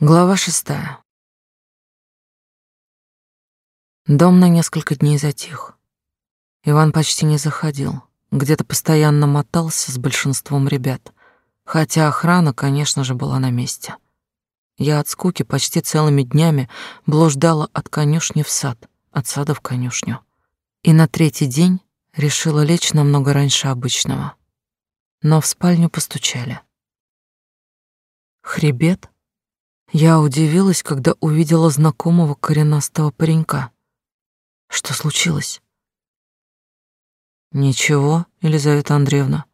Глава шестая. Дом на несколько дней затих. Иван почти не заходил, где-то постоянно мотался с большинством ребят, хотя охрана, конечно же, была на месте. Я от скуки почти целыми днями блуждала от конюшни в сад, от сада в конюшню. И на третий день решила лечь намного раньше обычного. Но в спальню постучали. Хребет? Я удивилась, когда увидела знакомого коренастого паренька. Что случилось? Ничего, Елизавета Андреевна,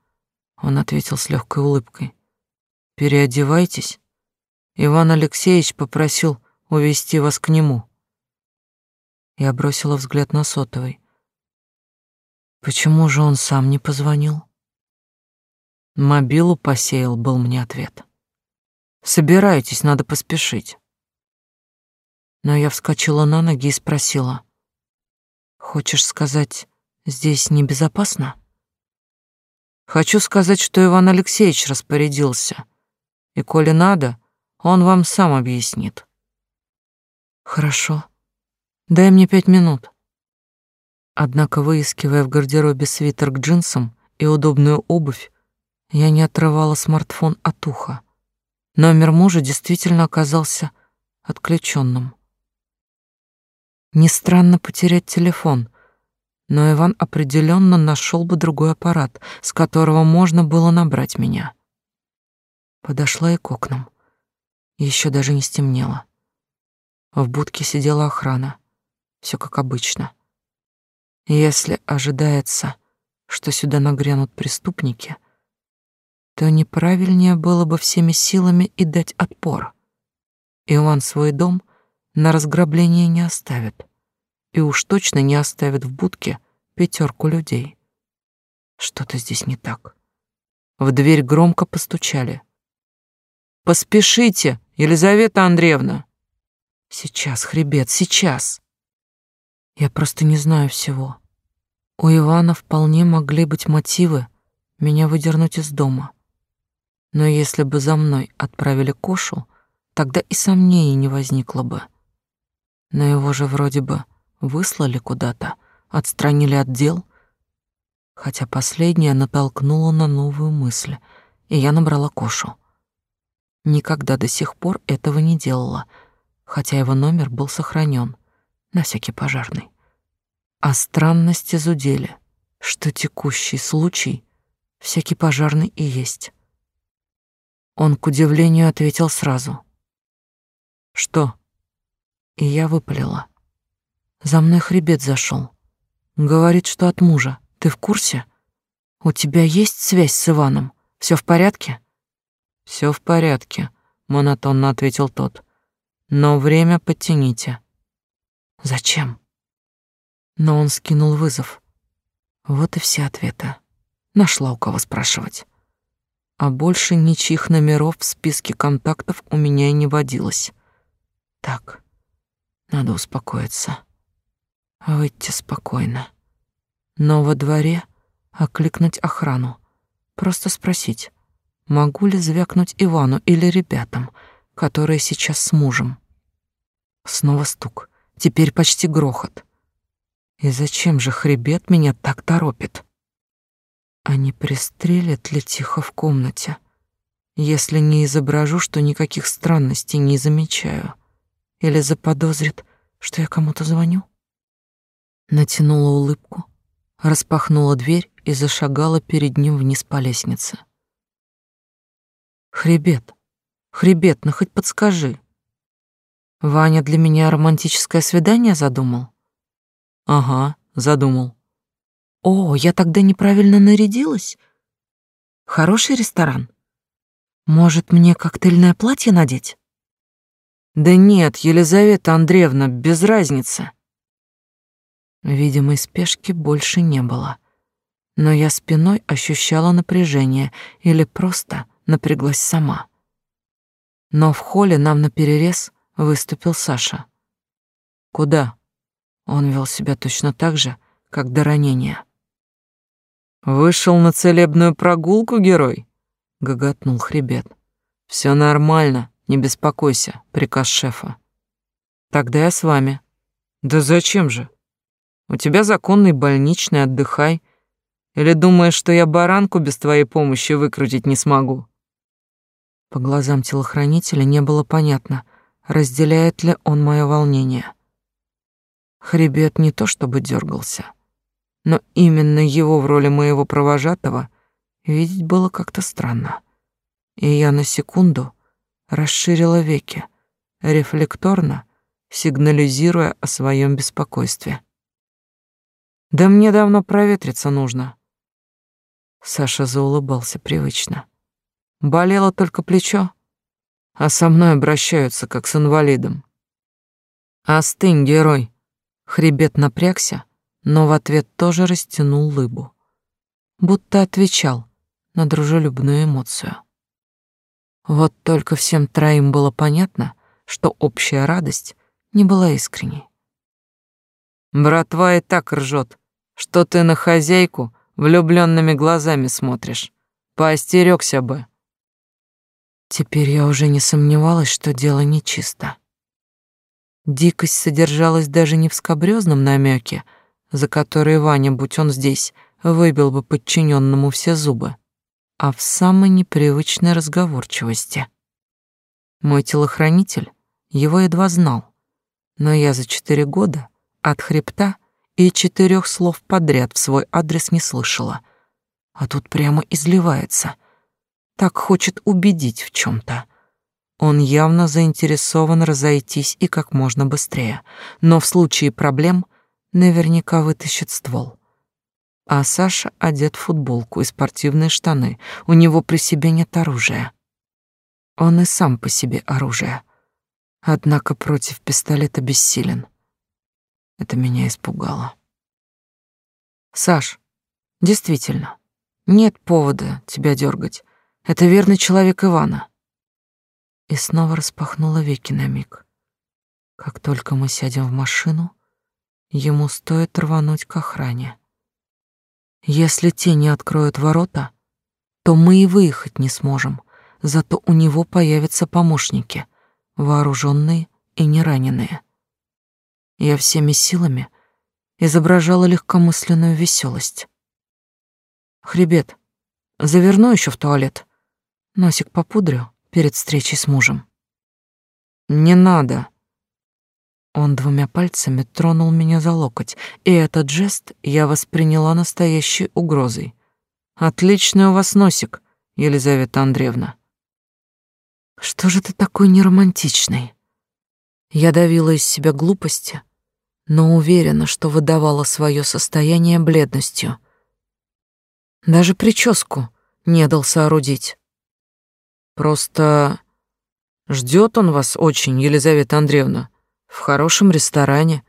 он ответил с легкой улыбкой. Переодевайтесь. Иван Алексеевич попросил увести вас к нему. Я бросила взгляд на сотовый. Почему же он сам не позвонил? Мобилу посеял, был мне ответ. Собирайтесь, надо поспешить. Но я вскочила на ноги и спросила. Хочешь сказать, здесь небезопасно? Хочу сказать, что Иван Алексеевич распорядился. И коли надо, он вам сам объяснит. Хорошо. Дай мне пять минут. Однако, выискивая в гардеробе свитер к джинсам и удобную обувь, я не отрывала смартфон от уха. Номер мужа действительно оказался отключенным. Не странно потерять телефон, но Иван определенно нашел бы другой аппарат, с которого можно было набрать меня. Подошла и к окнам. Еще даже не стемнело. В будке сидела охрана. Все как обычно. Если ожидается, что сюда нагрянут преступники, то неправильнее было бы всеми силами и дать отпор. Иван свой дом на разграбление не оставит, и уж точно не оставит в будке пятерку людей. Что-то здесь не так. В дверь громко постучали. «Поспешите, Елизавета Андреевна!» «Сейчас, хребет, сейчас!» Я просто не знаю всего. У Ивана вполне могли быть мотивы меня выдернуть из дома. Но если бы за мной отправили Кошу, тогда и сомнений не возникло бы. Но его же вроде бы выслали куда-то, отстранили от дел, хотя последняя натолкнула на новую мысль, и я набрала Кошу. Никогда до сих пор этого не делала, хотя его номер был сохранен на всякий пожарный. А странности зудели, что текущий случай всякий пожарный и есть. Он, к удивлению, ответил сразу. «Что?» И я выпалила. За мной хребет зашел. Говорит, что от мужа. Ты в курсе? У тебя есть связь с Иваном? Все в порядке? Все в порядке, монотонно ответил тот. Но время подтяните. Зачем? Но он скинул вызов. Вот и все ответы. Нашла у кого спрашивать а больше ничьих номеров в списке контактов у меня и не водилось. Так, надо успокоиться. Выйти спокойно. Но во дворе окликнуть охрану. Просто спросить, могу ли звякнуть Ивану или ребятам, которые сейчас с мужем. Снова стук, теперь почти грохот. И зачем же хребет меня так торопит? Не пристрелят ли тихо в комнате, если не изображу, что никаких странностей не замечаю? Или заподозрит, что я кому-то звоню? Натянула улыбку, распахнула дверь и зашагала перед ним вниз по лестнице. Хребет, хребет, ну хоть подскажи. Ваня для меня романтическое свидание задумал? Ага, задумал. О, я тогда неправильно нарядилась. Хороший ресторан. Может, мне коктейльное платье надеть? Да нет, Елизавета Андреевна, без разницы. Видимой спешки больше не было. Но я спиной ощущала напряжение или просто напряглась сама. Но в холле нам наперерез выступил Саша. Куда? Он вел себя точно так же, как до ранения. Вышел на целебную прогулку, герой? гоготнул хребет. Все нормально, Не беспокойся, приказ шефа. Тогда я с вами. Да зачем же? У тебя законный больничный, отдыхай. Или думаешь, что я баранку без твоей помощи выкрутить не смогу? По глазам телохранителя не было понятно, разделяет ли он мое волнение. Хребет не то чтобы дергался, но именно его в роли моего провожатого видеть было как-то странно. И я на секунду расширила веки, рефлекторно сигнализируя о своем беспокойстве. Да мне давно проветриться нужно. Саша заулыбался привычно. Болело только плечо, а со мной обращаются как с инвалидом. Остынь, герой. Хребет напрягся, но в ответ тоже растянул лыбу, будто отвечал на дружелюбную эмоцию. Вот только всем троим было понятно, что общая радость не была искренней. Братва и так ржет, что ты на хозяйку влюбленными глазами смотришь. Поостерёгся бы. Теперь я уже не сомневалась, что дело нечисто. Дикость содержалась даже не в скобрёзном намеке, за который Ваня, будь он здесь, выбил бы подчиненному все зубы а в самой непривычной разговорчивости. Мой телохранитель его едва знал, но я за четыре года от хребта и четырех слов подряд в свой адрес не слышала, а тут прямо изливается. Так хочет убедить в чем то Он явно заинтересован разойтись и как можно быстрее, но в случае проблем наверняка вытащит ствол. А Саша одет в футболку и спортивные штаны. У него при себе нет оружия. Он и сам по себе оружие. Однако против пистолета бессилен. Это меня испугало. Саш, действительно, нет повода тебя дергать. Это верный человек Ивана. И снова распахнула веки на миг. Как только мы сядем в машину, ему стоит рвануть к охране. Если те не откроют ворота, то мы и выехать не сможем, зато у него появятся помощники, вооруженные и не раненые. Я всеми силами изображала легкомысленную веселость. Хребет, заверну еще в туалет. Носик попудрю перед встречей с мужем. Не надо, он двумя пальцами тронул меня за локоть, и этот жест я восприняла настоящей угрозой. «Отличный у вас носик, Елизавета Андреевна». «Что же ты такой неромантичный?» Я давила из себя глупости, но уверена, что выдавала свое состояние бледностью. Даже прическу не дал соорудить. Просто ждет он вас очень, Елизавета Андреевна в хорошем ресторане.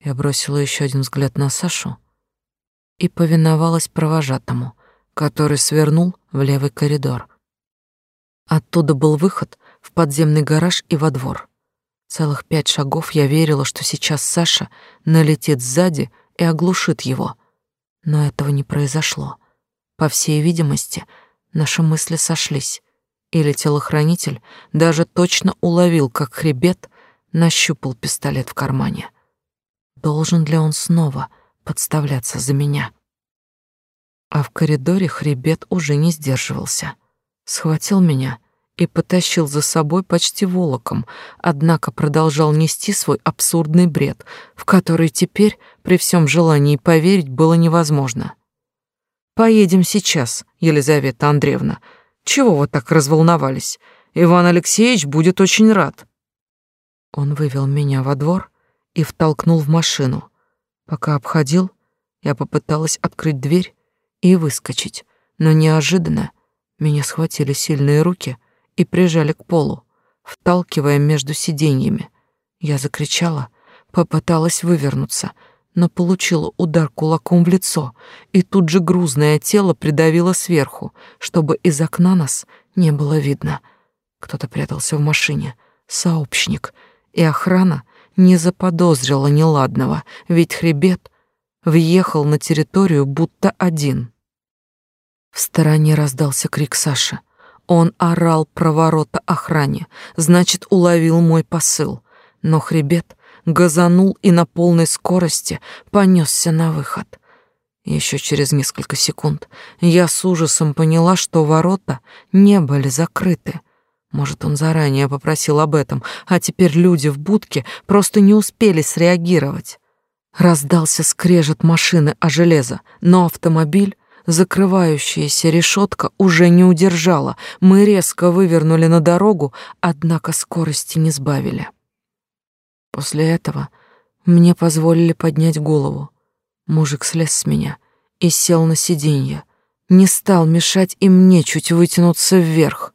Я бросила еще один взгляд на Сашу и повиновалась провожатому, который свернул в левый коридор. Оттуда был выход в подземный гараж и во двор. Целых пять шагов я верила, что сейчас Саша налетит сзади и оглушит его. Но этого не произошло. По всей видимости, наши мысли сошлись. Или телохранитель даже точно уловил, как хребет нащупал пистолет в кармане. Должен ли он снова подставляться за меня? А в коридоре хребет уже не сдерживался. Схватил меня и потащил за собой почти волоком, однако продолжал нести свой абсурдный бред, в который теперь при всем желании поверить было невозможно. «Поедем сейчас, Елизавета Андреевна. Чего вы так разволновались? Иван Алексеевич будет очень рад». Он вывел меня во двор и втолкнул в машину. Пока обходил, я попыталась открыть дверь и выскочить, но неожиданно меня схватили сильные руки и прижали к полу, вталкивая между сиденьями. Я закричала, попыталась вывернуться, но получила удар кулаком в лицо, и тут же грузное тело придавило сверху, чтобы из окна нас не было видно. Кто-то прятался в машине, сообщник — и охрана не заподозрила неладного, ведь хребет въехал на территорию будто один. В стороне раздался крик Саши. Он орал про ворота охране, значит, уловил мой посыл. Но хребет газанул и на полной скорости понесся на выход. Еще через несколько секунд я с ужасом поняла, что ворота не были закрыты. Может, он заранее попросил об этом, а теперь люди в будке просто не успели среагировать. Раздался скрежет машины о железо, но автомобиль, закрывающаяся решетка, уже не удержала. Мы резко вывернули на дорогу, однако скорости не сбавили. После этого мне позволили поднять голову. Мужик слез с меня и сел на сиденье. Не стал мешать и мне чуть вытянуться вверх,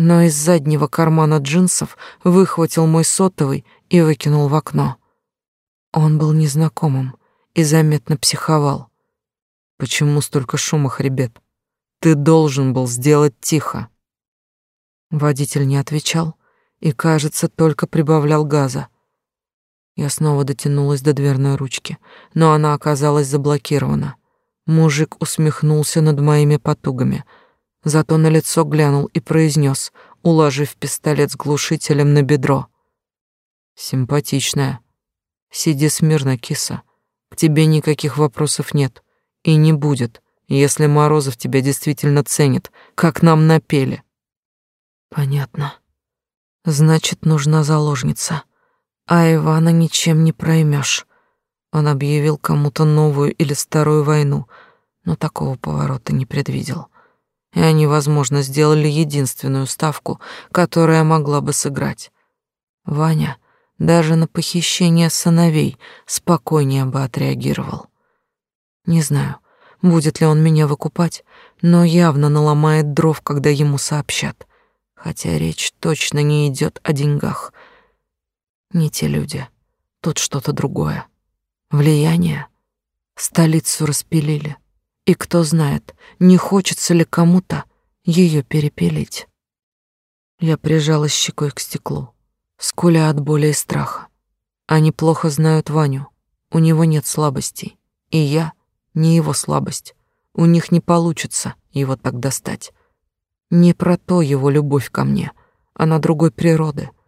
но из заднего кармана джинсов выхватил мой сотовый и выкинул в окно. Он был незнакомым и заметно психовал. Почему столько шума, хребет? Ты должен был сделать тихо. Водитель не отвечал и, кажется, только прибавлял газа. Я снова дотянулась до дверной ручки, но она оказалась заблокирована. Мужик усмехнулся над моими потугами, зато на лицо глянул и произнес, уложив пистолет с глушителем на бедро. «Симпатичная. Сиди смирно, киса. К тебе никаких вопросов нет. И не будет, если Морозов тебя действительно ценит, как нам напели». «Понятно. Значит, нужна заложница» а Ивана ничем не проймешь. Он объявил кому-то новую или старую войну, но такого поворота не предвидел. И они, возможно, сделали единственную ставку, которая могла бы сыграть. Ваня даже на похищение сыновей спокойнее бы отреагировал. Не знаю, будет ли он меня выкупать, но явно наломает дров, когда ему сообщат. Хотя речь точно не идет о деньгах — не те люди. Тут что-то другое. Влияние. Столицу распилили. И кто знает, не хочется ли кому-то ее перепилить. Я прижалась щекой к стеклу, скуля от боли и страха. Они плохо знают Ваню. У него нет слабостей. И я не его слабость. У них не получится его так достать. Не про то его любовь ко мне, а на другой природы —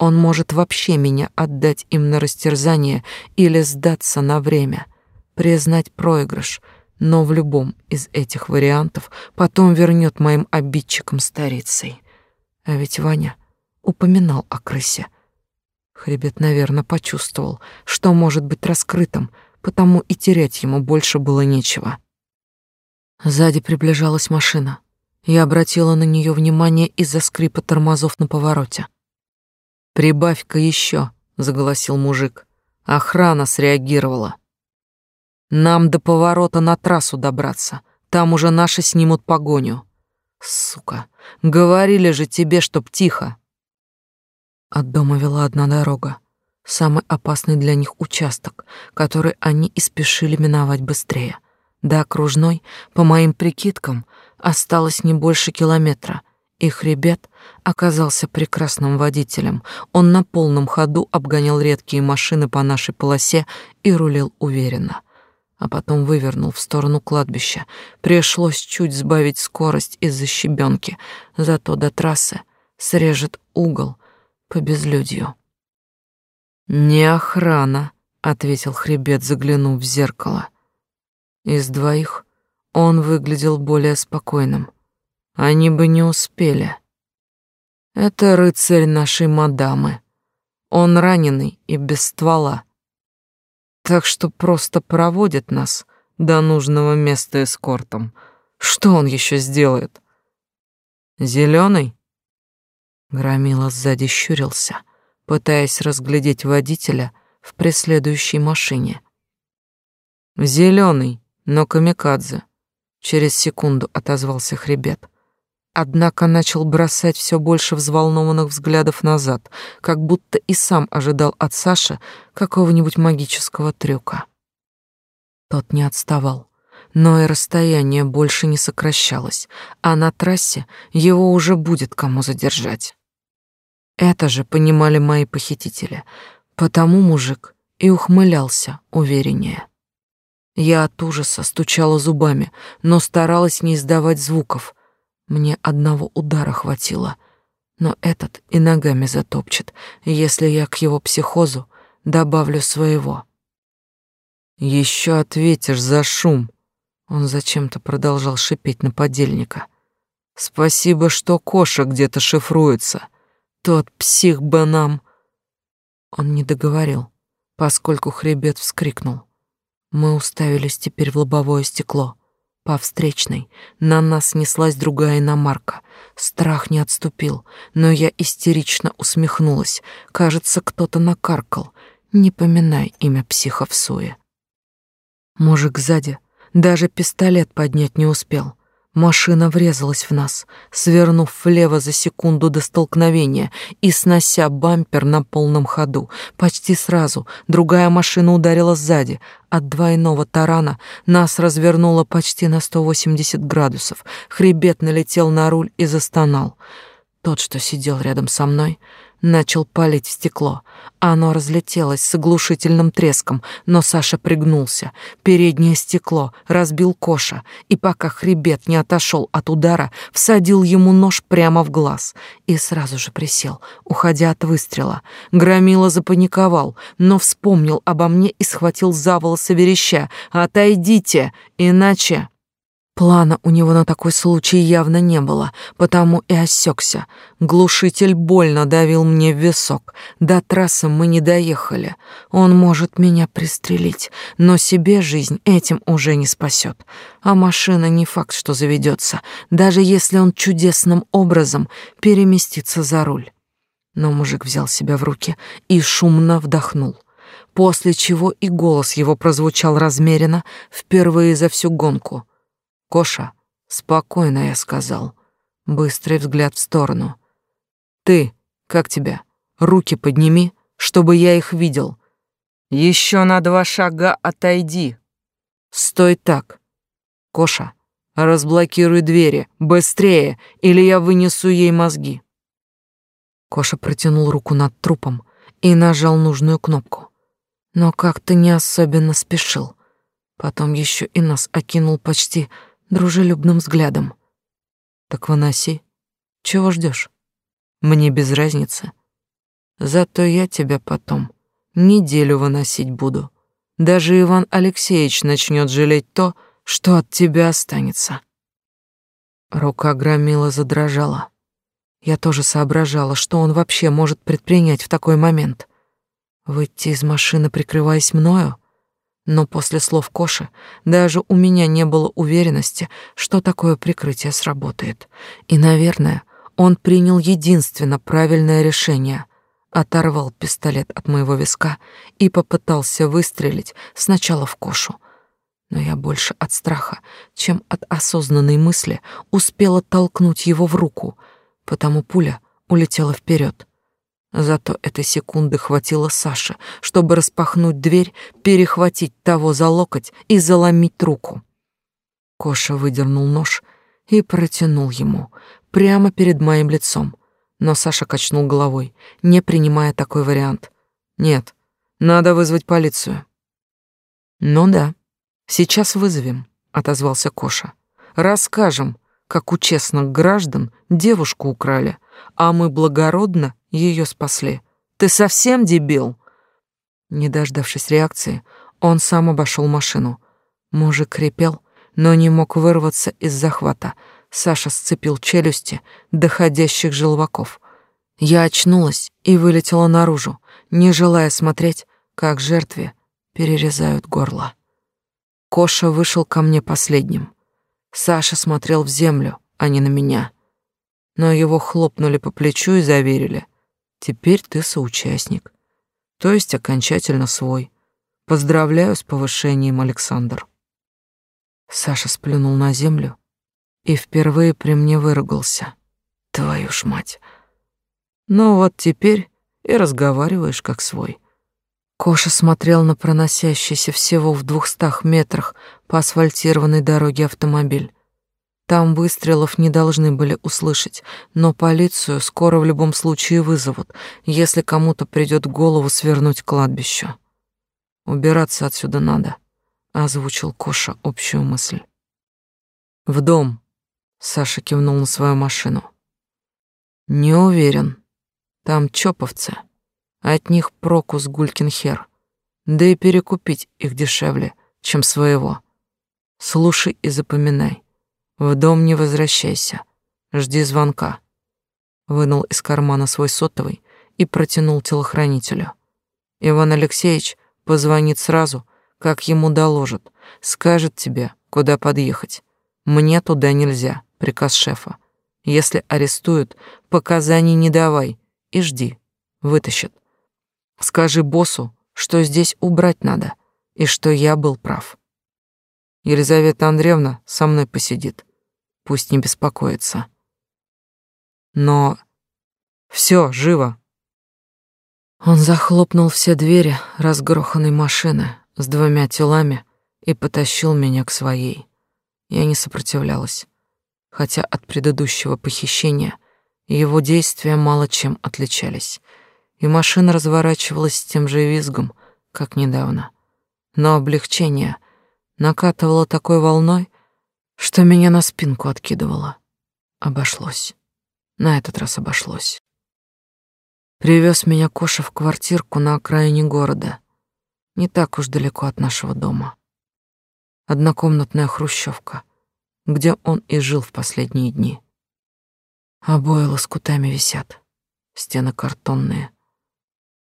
он может вообще меня отдать им на растерзание или сдаться на время, признать проигрыш, но в любом из этих вариантов потом вернет моим обидчикам старицей. А ведь Ваня упоминал о крысе. Хребет, наверное, почувствовал, что может быть раскрытым, потому и терять ему больше было нечего. Сзади приближалась машина. Я обратила на нее внимание из-за скрипа тормозов на повороте. «Прибавь-ка еще», — заголосил мужик. Охрана среагировала. «Нам до поворота на трассу добраться. Там уже наши снимут погоню». «Сука, говорили же тебе, чтоб тихо». От дома вела одна дорога, самый опасный для них участок, который они и спешили миновать быстрее. До окружной, по моим прикидкам, осталось не больше километра, их ребят оказался прекрасным водителем. Он на полном ходу обгонял редкие машины по нашей полосе и рулил уверенно. А потом вывернул в сторону кладбища. Пришлось чуть сбавить скорость из-за щебенки, зато до трассы срежет угол по безлюдью. «Не охрана», — ответил хребет, заглянув в зеркало. Из двоих он выглядел более спокойным — они бы не успели. Это рыцарь нашей мадамы. Он раненый и без ствола. Так что просто проводит нас до нужного места эскортом. Что он еще сделает? Зеленый? Громила сзади щурился, пытаясь разглядеть водителя в преследующей машине. Зеленый, но камикадзе. Через секунду отозвался хребет однако начал бросать все больше взволнованных взглядов назад, как будто и сам ожидал от Саши какого-нибудь магического трюка. Тот не отставал, но и расстояние больше не сокращалось, а на трассе его уже будет кому задержать. Это же понимали мои похитители, потому мужик и ухмылялся увереннее. Я от ужаса стучала зубами, но старалась не издавать звуков, Мне одного удара хватило, но этот и ногами затопчет, если я к его психозу добавлю своего. Еще ответишь за шум. Он зачем-то продолжал шипеть на подельника. Спасибо, что Коша где-то шифруется. Тот псих бы нам... Он не договорил, поскольку хребет вскрикнул. Мы уставились теперь в лобовое стекло. По встречной на нас неслась другая иномарка. Страх не отступил, но я истерично усмехнулась. Кажется, кто-то накаркал. Не поминай имя психа в суе. Мужик сзади даже пистолет поднять не успел. Машина врезалась в нас, свернув влево за секунду до столкновения и снося бампер на полном ходу. Почти сразу другая машина ударила сзади. От двойного тарана нас развернуло почти на 180 градусов. Хребет налетел на руль и застонал. Тот, что сидел рядом со мной, начал палить в стекло. Оно разлетелось с оглушительным треском, но Саша пригнулся. Переднее стекло разбил Коша, и пока хребет не отошел от удара, всадил ему нож прямо в глаз и сразу же присел, уходя от выстрела. Громила запаниковал, но вспомнил обо мне и схватил за волосы вереща. «Отойдите, иначе...» Плана у него на такой случай явно не было, потому и осекся. Глушитель больно давил мне в висок. До трассы мы не доехали. Он может меня пристрелить, но себе жизнь этим уже не спасет. А машина не факт, что заведется, даже если он чудесным образом переместится за руль. Но мужик взял себя в руки и шумно вдохнул после чего и голос его прозвучал размеренно впервые за всю гонку. Коша, спокойно, я сказал. Быстрый взгляд в сторону. Ты, как тебя? Руки подними, чтобы я их видел. Еще на два шага отойди. Стой так. Коша, разблокируй двери, быстрее, или я вынесу ей мозги. Коша протянул руку над трупом и нажал нужную кнопку. Но как-то не особенно спешил. Потом еще и нас окинул почти дружелюбным взглядом. Так выноси. Чего ждешь? Мне без разницы. Зато я тебя потом неделю выносить буду. Даже Иван Алексеевич начнет жалеть то, что от тебя останется. Рука громила задрожала. Я тоже соображала, что он вообще может предпринять в такой момент. Выйти из машины, прикрываясь мною — но после слов Коши даже у меня не было уверенности, что такое прикрытие сработает. И, наверное, он принял единственно правильное решение. Оторвал пистолет от моего виска и попытался выстрелить сначала в Кошу. Но я больше от страха, чем от осознанной мысли успела толкнуть его в руку, потому пуля улетела вперед. Зато этой секунды хватило Саше, чтобы распахнуть дверь, перехватить того за локоть и заломить руку. Коша выдернул нож и протянул ему прямо перед моим лицом. Но Саша качнул головой, не принимая такой вариант. Нет, надо вызвать полицию. Ну да, сейчас вызовем, отозвался Коша. Расскажем, как у честных граждан девушку украли, а мы благородно ее спасли. Ты совсем дебил? Не дождавшись реакции, он сам обошел машину. Мужик крепел, но не мог вырваться из захвата. Саша сцепил челюсти доходящих желваков. Я очнулась и вылетела наружу, не желая смотреть, как жертве перерезают горло. Коша вышел ко мне последним. Саша смотрел в землю, а не на меня. Но его хлопнули по плечу и заверили — Теперь ты соучастник, то есть окончательно свой. Поздравляю с повышением, Александр. Саша сплюнул на землю и впервые при мне выругался. Твою ж мать. Ну вот теперь и разговариваешь как свой. Коша смотрел на проносящийся всего в двухстах метрах по асфальтированной дороге автомобиль. Там выстрелов не должны были услышать, но полицию скоро в любом случае вызовут, если кому-то придет в голову свернуть кладбище. Убираться отсюда надо, озвучил Коша общую мысль. В дом. Саша кивнул на свою машину. Не уверен. Там чоповцы. От них проку с гулькин хер. Да и перекупить их дешевле, чем своего. Слушай и запоминай. В дом не возвращайся. Жди звонка. Вынул из кармана свой сотовый и протянул телохранителю. Иван Алексеевич позвонит сразу, как ему доложат, скажет тебе, куда подъехать. Мне туда нельзя, приказ шефа. Если арестуют, показаний не давай и жди. Вытащат. Скажи боссу, что здесь убрать надо и что я был прав. Елизавета Андреевна со мной посидит. Пусть не беспокоится. Но все, живо. Он захлопнул все двери разгроханной машины с двумя телами и потащил меня к своей. Я не сопротивлялась, хотя от предыдущего похищения его действия мало чем отличались, и машина разворачивалась с тем же визгом, как недавно. Но облегчение накатывало такой волной, что меня на спинку откидывало. Обошлось. На этот раз обошлось. Привез меня Коша в квартирку на окраине города, не так уж далеко от нашего дома однокомнатная хрущевка, где он и жил в последние дни. Обои лоскутами висят, стены картонные.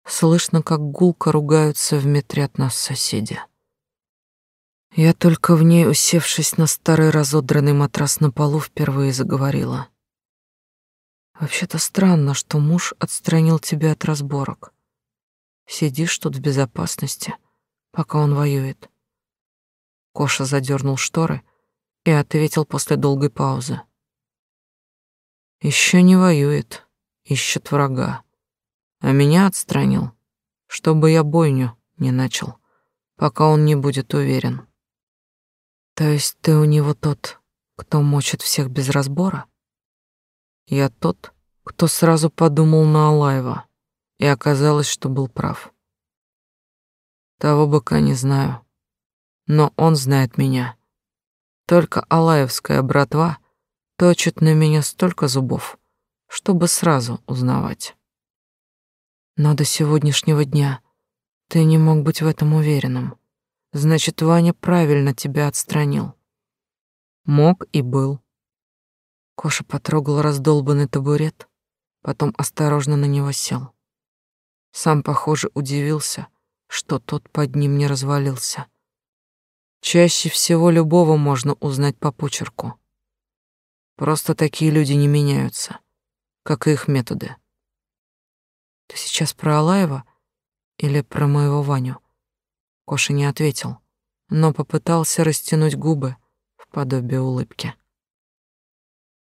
Слышно, как гулко ругаются в метре от нас соседи. Я только в ней, усевшись на старый разодранный матрас на полу, впервые заговорила. Вообще-то странно, что муж отстранил тебя от разборок. Сидишь тут в безопасности, пока он воюет. Коша задернул шторы и ответил после долгой паузы. Еще не воюет, ищет врага. А меня отстранил, чтобы я бойню не начал, пока он не будет уверен. То есть ты у него тот, кто мочит всех без разбора? Я тот, кто сразу подумал на Алаева, и оказалось, что был прав. Того быка не знаю, но он знает меня. Только Алаевская братва точит на меня столько зубов, чтобы сразу узнавать. Но до сегодняшнего дня ты не мог быть в этом уверенным. Значит, Ваня правильно тебя отстранил. Мог и был. Коша потрогал раздолбанный табурет, потом осторожно на него сел. Сам, похоже, удивился, что тот под ним не развалился. Чаще всего любого можно узнать по почерку. Просто такие люди не меняются, как и их методы. Ты сейчас про Алаева или про моего Ваню? Коша не ответил, но попытался растянуть губы в подобие улыбки.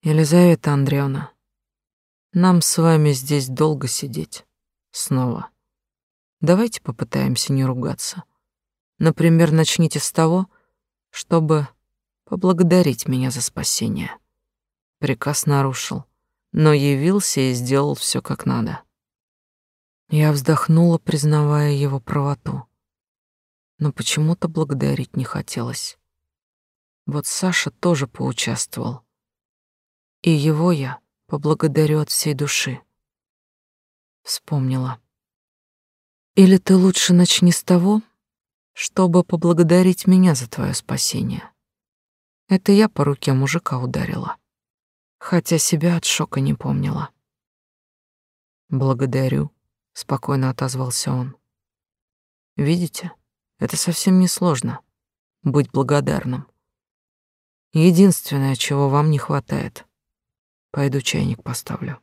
Елизавета Андреевна, нам с вами здесь долго сидеть. Снова. Давайте попытаемся не ругаться. Например, начните с того, чтобы поблагодарить меня за спасение. Приказ нарушил, но явился и сделал все как надо. Я вздохнула, признавая его правоту. Но почему-то благодарить не хотелось. Вот Саша тоже поучаствовал. И его я поблагодарю от всей души. Вспомнила. Или ты лучше начни с того, чтобы поблагодарить меня за твое спасение. Это я по руке мужика ударила, хотя себя от шока не помнила. Благодарю, спокойно отозвался он. Видите, это совсем не сложно быть благодарным. Единственное, чего вам не хватает. Пойду чайник поставлю.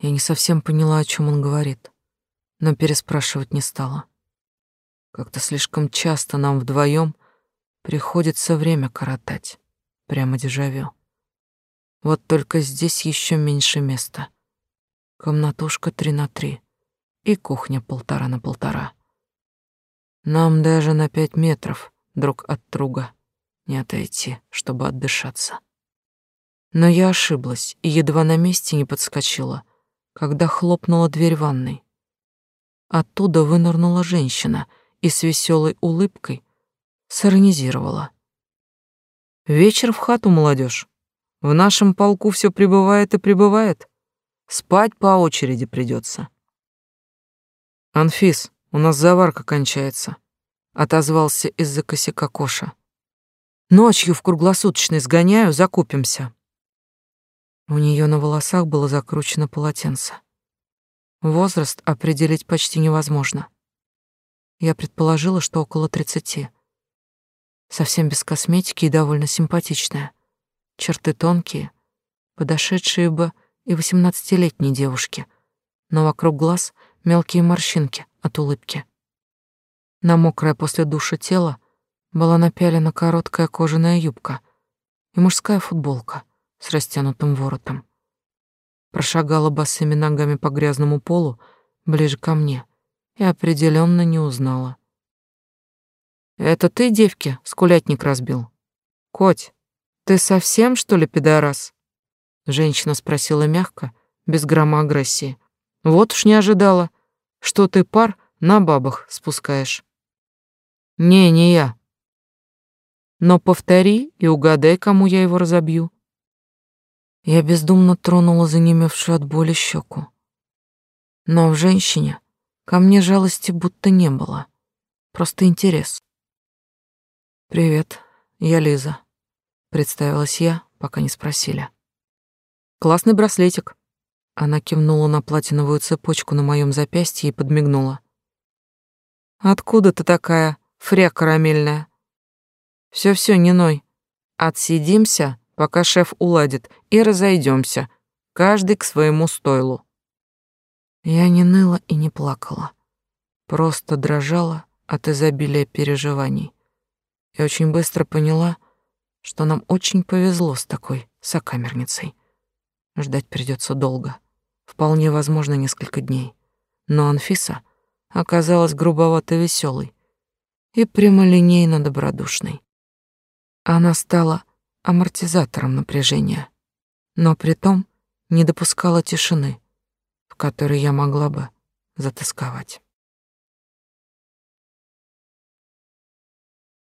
Я не совсем поняла, о чем он говорит, но переспрашивать не стала. Как-то слишком часто нам вдвоем приходится время коротать. Прямо дежавю. Вот только здесь еще меньше места. Комнатушка три на три и кухня полтора на полтора. Нам даже на пять метров друг от друга не отойти, чтобы отдышаться. Но я ошиблась и едва на месте не подскочила, когда хлопнула дверь ванной. Оттуда вынырнула женщина — и с веселой улыбкой сиронизировала. Вечер в хату, молодежь. В нашем полку все прибывает и прибывает. Спать по очереди придется. Анфис, у нас заварка кончается, отозвался из-за косяка Коша. Ночью в круглосуточный сгоняю, закупимся. У нее на волосах было закручено полотенце. Возраст определить почти невозможно. Я предположила, что около тридцати. Совсем без косметики и довольно симпатичная. Черты тонкие, подошедшие бы и восемнадцатилетней девушки, но вокруг глаз мелкие морщинки от улыбки. На мокрое после душа тело была напялена короткая кожаная юбка и мужская футболка с растянутым воротом прошагала босыми ногами по грязному полу ближе ко мне и определенно не узнала. «Это ты, девки, скулятник разбил? Коть, ты совсем, что ли, пидорас?» Женщина спросила мягко, без грамма агрессии. «Вот уж не ожидала, что ты пар на бабах спускаешь». «Не, не я», но повтори и угадай, кому я его разобью. Я бездумно тронула занемевшую от боли щеку. Но в женщине ко мне жалости будто не было. Просто интерес. «Привет, я Лиза», — представилась я, пока не спросили. «Классный браслетик». Она кивнула на платиновую цепочку на моем запястье и подмигнула. «Откуда ты такая, фря карамельная?» «Всё-всё, не ной. Отсидимся пока шеф уладит, и разойдемся, каждый к своему стойлу. Я не ныла и не плакала, просто дрожала от изобилия переживаний. И очень быстро поняла, что нам очень повезло с такой сокамерницей. Ждать придется долго, вполне возможно несколько дней. Но Анфиса оказалась грубовато веселой и прямолинейно добродушной. Она стала амортизатором напряжения, но при том не допускала тишины, в которой я могла бы затасковать.